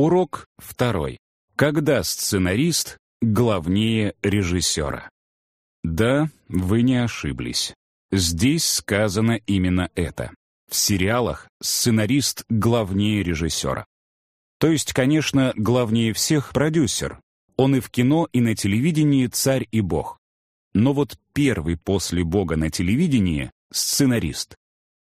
Урок второй. Когда сценарист главнее режиссера? Да, вы не ошиблись. Здесь сказано именно это. В сериалах сценарист главнее режиссера. То есть, конечно, главнее всех продюсер. Он и в кино, и на телевидении царь и бог. Но вот первый после бога на телевидении — сценарист.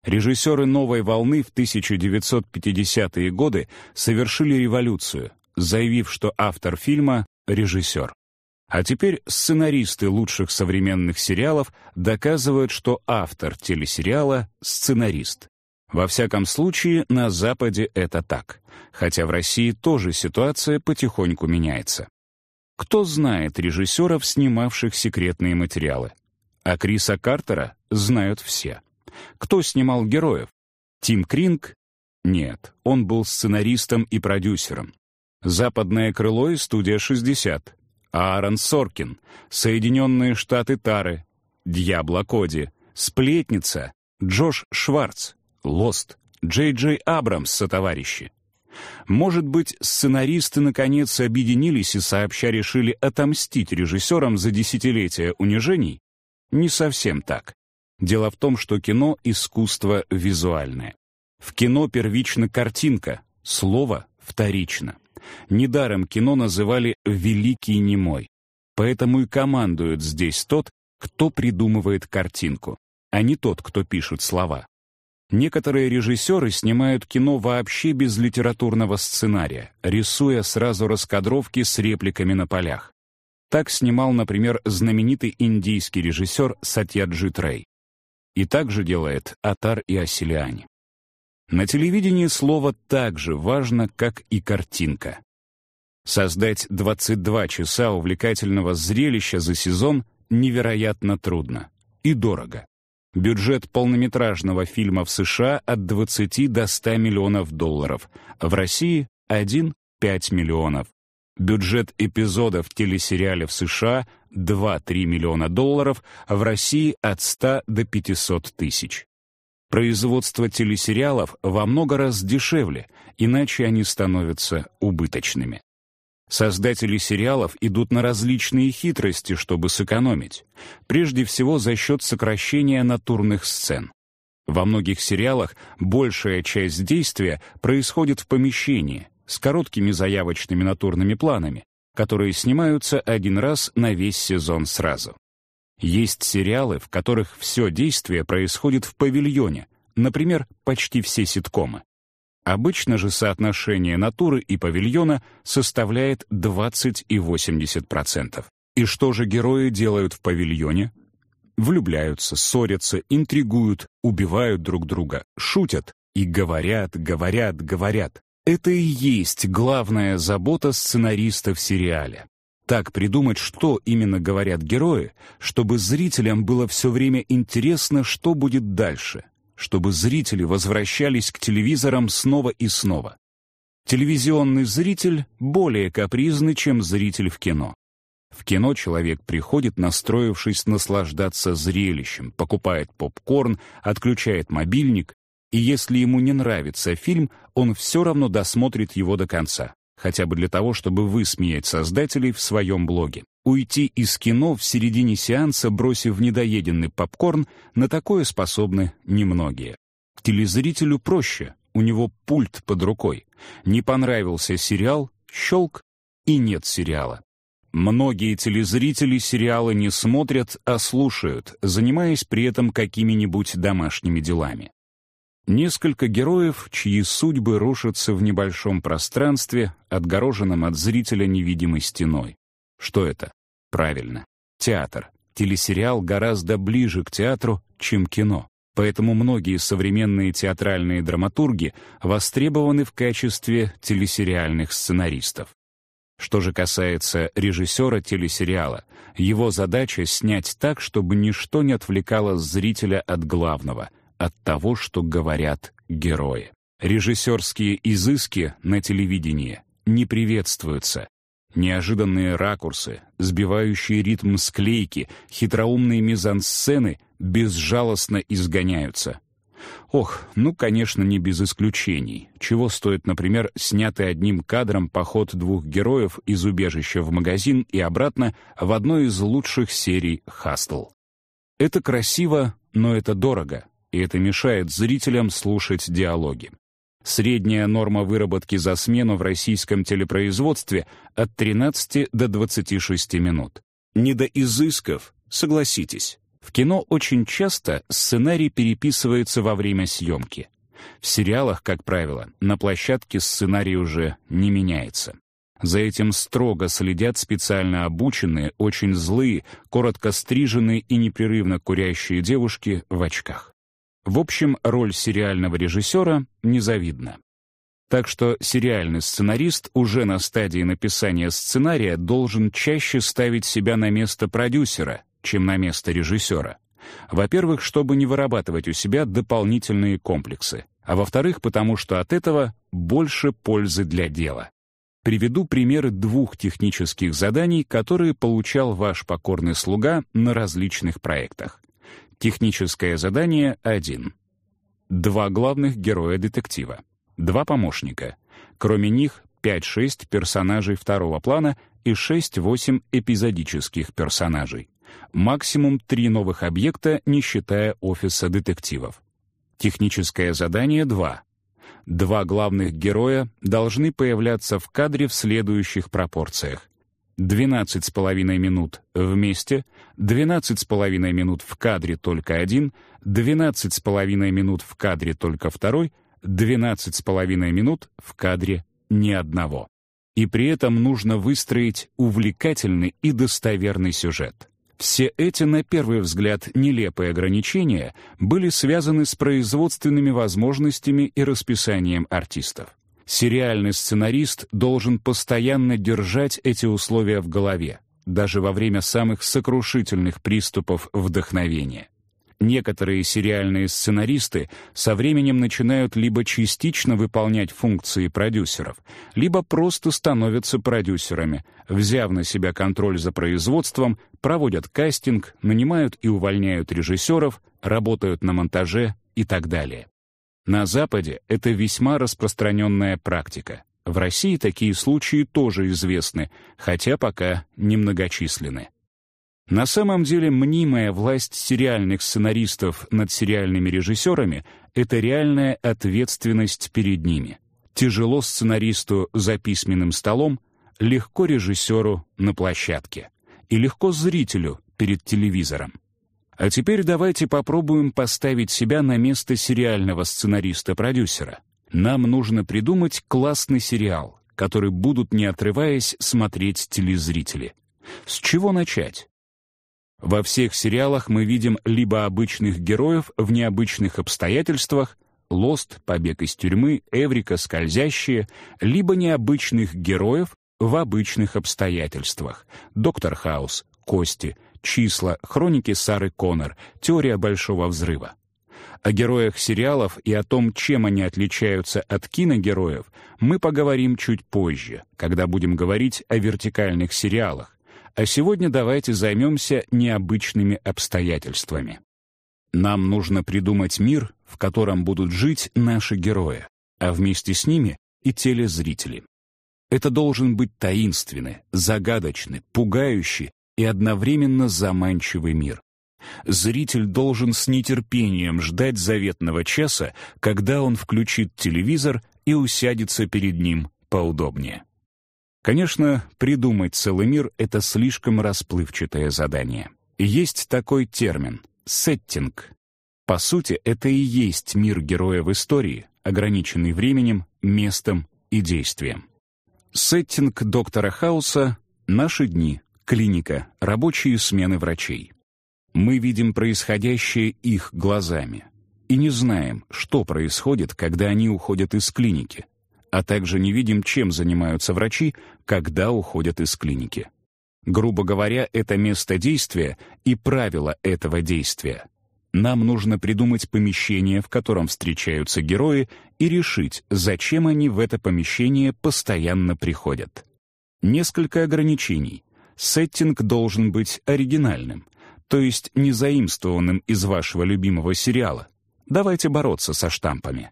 Режиссеры «Новой волны» в 1950-е годы совершили революцию, заявив, что автор фильма — режиссер. А теперь сценаристы лучших современных сериалов доказывают, что автор телесериала — сценарист. Во всяком случае, на Западе это так. Хотя в России тоже ситуация потихоньку меняется. Кто знает режиссеров, снимавших секретные материалы? А Криса Картера знают все. Кто снимал героев? Тим Кринг? Нет, он был сценаристом и продюсером. «Западное крыло» и «Студия 60». Аарон Соркин, «Соединенные Штаты Тары», «Дьябло Коди», «Сплетница», Джош Шварц, «Лост», Джей Джей Абрамс сотоварищи. Может быть, сценаристы наконец объединились и сообща решили отомстить режиссерам за десятилетия унижений? Не совсем так. Дело в том, что кино — искусство визуальное. В кино первична картинка, слово вторично. Недаром кино называли «великий немой». Поэтому и командует здесь тот, кто придумывает картинку, а не тот, кто пишет слова. Некоторые режиссеры снимают кино вообще без литературного сценария, рисуя сразу раскадровки с репликами на полях. Так снимал, например, знаменитый индийский режиссер Сатьяджит Рэй. И так же делает Атар и Асилиани. На телевидении слово так же важно, как и картинка. Создать 22 часа увлекательного зрелища за сезон невероятно трудно и дорого. Бюджет полнометражного фильма в США от 20 до 100 миллионов долларов, в России — 1-5 миллионов. Бюджет эпизода в телесериале в США — 2-3 миллиона долларов, а в России — от 100 до 500 тысяч. Производство телесериалов во много раз дешевле, иначе они становятся убыточными. Создатели сериалов идут на различные хитрости, чтобы сэкономить. Прежде всего за счет сокращения натурных сцен. Во многих сериалах большая часть действия происходит в помещении с короткими заявочными натурными планами, которые снимаются один раз на весь сезон сразу. Есть сериалы, в которых все действие происходит в павильоне, например, почти все ситкомы. Обычно же соотношение натуры и павильона составляет 20 и 80%. И что же герои делают в павильоне? Влюбляются, ссорятся, интригуют, убивают друг друга, шутят и говорят, говорят, говорят. Это и есть главная забота сценариста в сериале. Так придумать, что именно говорят герои, чтобы зрителям было все время интересно, что будет дальше — чтобы зрители возвращались к телевизорам снова и снова. Телевизионный зритель более капризный, чем зритель в кино. В кино человек приходит, настроившись наслаждаться зрелищем, покупает попкорн, отключает мобильник, и если ему не нравится фильм, он все равно досмотрит его до конца, хотя бы для того, чтобы высмеять создателей в своем блоге. Уйти из кино в середине сеанса, бросив недоеденный попкорн, на такое способны немногие. Телезрителю проще, у него пульт под рукой. Не понравился сериал, щелк, и нет сериала. Многие телезрители сериалы не смотрят, а слушают, занимаясь при этом какими-нибудь домашними делами. Несколько героев, чьи судьбы рушатся в небольшом пространстве, отгороженном от зрителя невидимой стеной. Что это? Правильно. Театр. Телесериал гораздо ближе к театру, чем кино. Поэтому многие современные театральные драматурги востребованы в качестве телесериальных сценаристов. Что же касается режиссера телесериала, его задача — снять так, чтобы ничто не отвлекало зрителя от главного, от того, что говорят герои. Режиссерские изыски на телевидении не приветствуются, Неожиданные ракурсы, сбивающие ритм склейки, хитроумные мизансцены безжалостно изгоняются. Ох, ну, конечно, не без исключений. Чего стоит, например, снятый одним кадром поход двух героев из убежища в магазин и обратно в одной из лучших серий «Хастл». Это красиво, но это дорого, и это мешает зрителям слушать диалоги. Средняя норма выработки за смену в российском телепроизводстве от 13 до 26 минут. Не до изысков, согласитесь. В кино очень часто сценарий переписывается во время съемки. В сериалах, как правило, на площадке сценарий уже не меняется. За этим строго следят специально обученные, очень злые, коротко стриженные и непрерывно курящие девушки в очках. В общем, роль сериального режиссера незавидна. Так что сериальный сценарист уже на стадии написания сценария должен чаще ставить себя на место продюсера, чем на место режиссера. Во-первых, чтобы не вырабатывать у себя дополнительные комплексы, а во-вторых, потому что от этого больше пользы для дела. Приведу примеры двух технических заданий, которые получал ваш покорный слуга на различных проектах. Техническое задание 1. Два главных героя детектива. Два помощника. Кроме них 5-6 персонажей второго плана и 6-8 эпизодических персонажей. Максимум три новых объекта, не считая офиса детективов. Техническое задание 2. Два главных героя должны появляться в кадре в следующих пропорциях. 12,5 минут вместе, 12,5 минут в кадре только один, 12,5 минут в кадре только второй, 12,5 минут в кадре ни одного. И при этом нужно выстроить увлекательный и достоверный сюжет. Все эти, на первый взгляд, нелепые ограничения были связаны с производственными возможностями и расписанием артистов. Сериальный сценарист должен постоянно держать эти условия в голове, даже во время самых сокрушительных приступов вдохновения. Некоторые сериальные сценаристы со временем начинают либо частично выполнять функции продюсеров, либо просто становятся продюсерами, взяв на себя контроль за производством, проводят кастинг, нанимают и увольняют режиссеров, работают на монтаже и так далее. На Западе это весьма распространенная практика. В России такие случаи тоже известны, хотя пока немногочисленны. На самом деле мнимая власть сериальных сценаристов над сериальными режиссерами — это реальная ответственность перед ними. Тяжело сценаристу за письменным столом, легко режиссеру на площадке и легко зрителю перед телевизором. А теперь давайте попробуем поставить себя на место сериального сценариста-продюсера. Нам нужно придумать классный сериал, который будут, не отрываясь, смотреть телезрители. С чего начать? Во всех сериалах мы видим либо обычных героев в необычных обстоятельствах, «Лост», «Побег из тюрьмы», «Эврика», «Скользящие», либо необычных героев в обычных обстоятельствах, «Доктор Хаус», «Кости», «Числа», «Хроники Сары Коннор», «Теория большого взрыва». О героях сериалов и о том, чем они отличаются от киногероев, мы поговорим чуть позже, когда будем говорить о вертикальных сериалах, а сегодня давайте займемся необычными обстоятельствами. Нам нужно придумать мир, в котором будут жить наши герои, а вместе с ними и телезрители. Это должен быть таинственный, загадочный, пугающий и одновременно заманчивый мир. Зритель должен с нетерпением ждать заветного часа, когда он включит телевизор и усядется перед ним поудобнее. Конечно, придумать целый мир — это слишком расплывчатое задание. Есть такой термин — сеттинг. По сути, это и есть мир героя в истории, ограниченный временем, местом и действием. Сеттинг доктора Хауса — наши дни, клиника, рабочие смены врачей. Мы видим происходящее их глазами и не знаем, что происходит, когда они уходят из клиники — а также не видим, чем занимаются врачи, когда уходят из клиники. Грубо говоря, это место действия и правила этого действия. Нам нужно придумать помещение, в котором встречаются герои, и решить, зачем они в это помещение постоянно приходят. Несколько ограничений. Сеттинг должен быть оригинальным, то есть не заимствованным из вашего любимого сериала. Давайте бороться со штампами.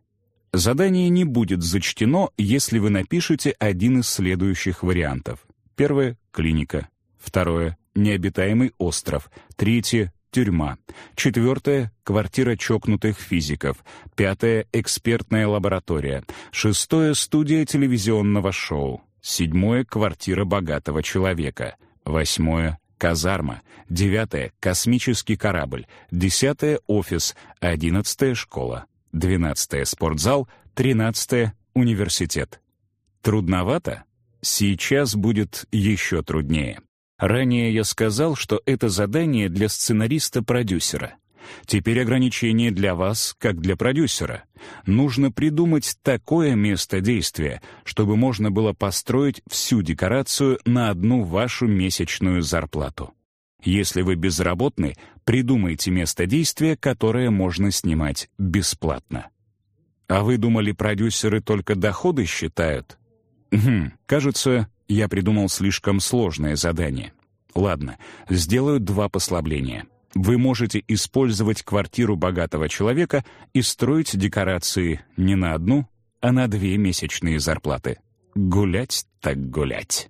Задание не будет зачтено, если вы напишете один из следующих вариантов. Первое — клиника. Второе — необитаемый остров. Третье — тюрьма. Четвертое — квартира чокнутых физиков. Пятое — экспертная лаборатория. Шестое — студия телевизионного шоу. Седьмое — квартира богатого человека. Восьмое — казарма. Девятое — космический корабль. Десятое — офис. Одиннадцатое — школа. Двенадцатое — спортзал. Тринадцатое — университет. Трудновато? Сейчас будет еще труднее. Ранее я сказал, что это задание для сценариста-продюсера. Теперь ограничение для вас, как для продюсера. Нужно придумать такое место действия, чтобы можно было построить всю декорацию на одну вашу месячную зарплату. Если вы безработны, придумайте место действия, которое можно снимать бесплатно. А вы думали, продюсеры только доходы считают? Хм, кажется, я придумал слишком сложное задание. Ладно, сделаю два послабления. Вы можете использовать квартиру богатого человека и строить декорации не на одну, а на две месячные зарплаты. Гулять так гулять.